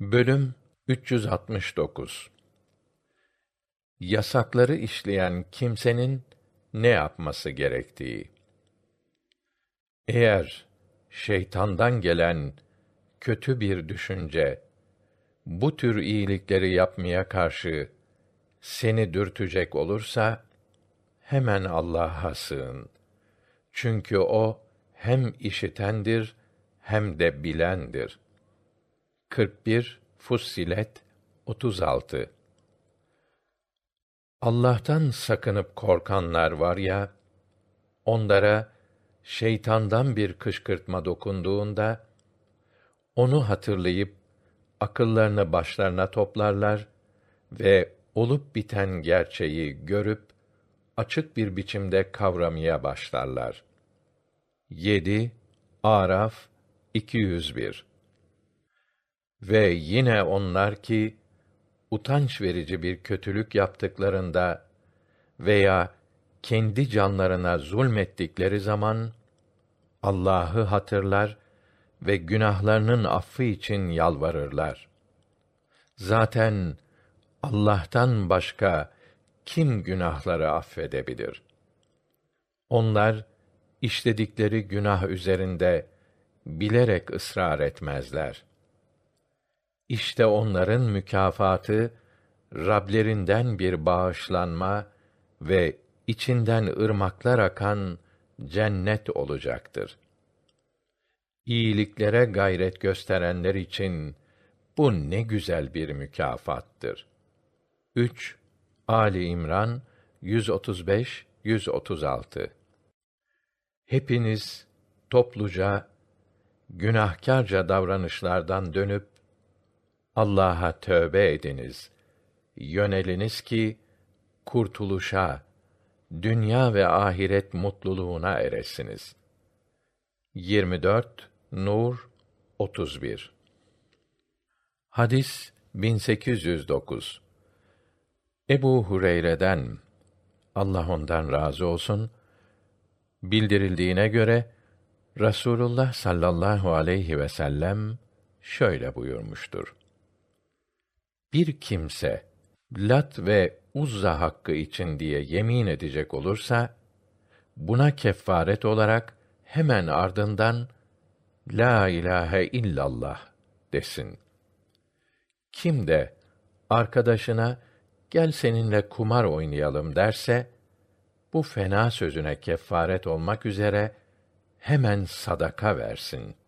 Bölüm 369 Yasakları işleyen kimsenin ne yapması gerektiği. Eğer şeytandan gelen kötü bir düşünce bu tür iyilikleri yapmaya karşı seni dürtecek olursa hemen Allah'a sığın. Çünkü o hem işitendir hem de bilendir. 41 Fussilet 36 Allah'tan sakınıp korkanlar var ya, onlara şeytandan bir kışkırtma dokunduğunda, onu hatırlayıp, akıllarını başlarına toplarlar ve olup biten gerçeği görüp, açık bir biçimde kavramaya başlarlar. 7 Araf 201 Ve yine onlar ki, utanç verici bir kötülük yaptıklarında veya kendi canlarına zulmettikleri zaman Allah'ı hatırlar ve günahlarının affı için yalvarırlar. Zaten Allah'tan başka kim günahları affedebilir? Onlar işledikleri günah üzerinde bilerek ısrar etmezler. İşte onların mükafatı Rablerinden bir bağışlanma ve içinden ırmaklar akan cennet olacaktır. İyiliklere gayret gösterenler için bu ne güzel bir mükafattır. 3 Ali İmran 135 136 Hepiniz topluca günahkarca davranışlardan dönüp Allah'a tövbe ediniz. Yöneliniz ki kurtuluşa, dünya ve ahiret mutluluğuna eresiniz. 24 Nur 31 Hadis 1809 Ebu Hureyre'den Allah ondan razı olsun bildirildiğine göre Rasulullah sallallahu aleyhi ve sellem şöyle buyurmuştur. Bir kimse Lat ve Uzza hakkı için diye yemin edecek olursa buna kefaret olarak hemen ardından la ilahe illallah desin. Kim de arkadaşına gel seninle kumar oynayalım derse bu fena sözüne kefaret olmak üzere hemen sadaka versin.''